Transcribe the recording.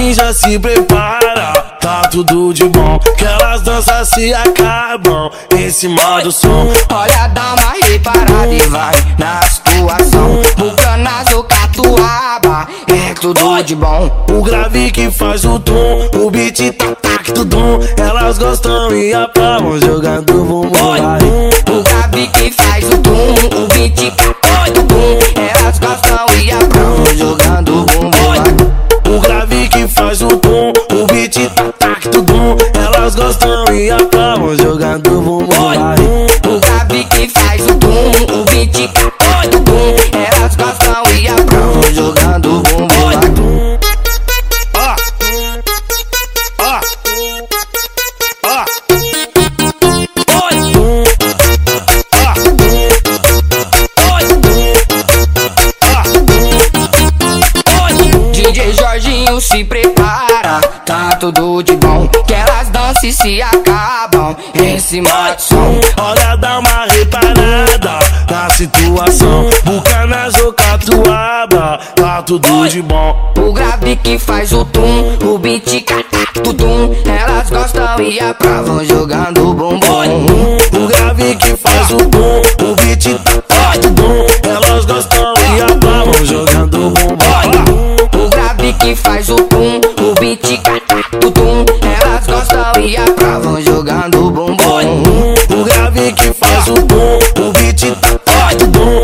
Jorginho já se prepara, tá tudo de bom. Que elas dançam se acabam em cima do som. Olha, dá uma reparada e vai na situação. Bucanas ou catuaba, é tudo de bom. O grave que faz o tom, o beat tá tac tudum. Elas gostam e aplaudem jogando bumbum. O grave que faz o tum, faz o tom, o beat tá tac tudum. Elas gostam e aplaudem jogando bumbum. DJ Jorginho se prepara, tá tudo de bom. Que elas dançam e se acabam em cima do som. Olha, dá uma reparada na situação. Bucanas ou catuaba, tá tudo de bom. O grave que faz o tum, o beat tudum. Elas gostam e aprovam jogando bumbum. O grave que faz o tom, o beat faz o pum, o beat tutum. Elas gostam e acabam jogando bumbum. O grave que faz o pum, o beat faz o pum.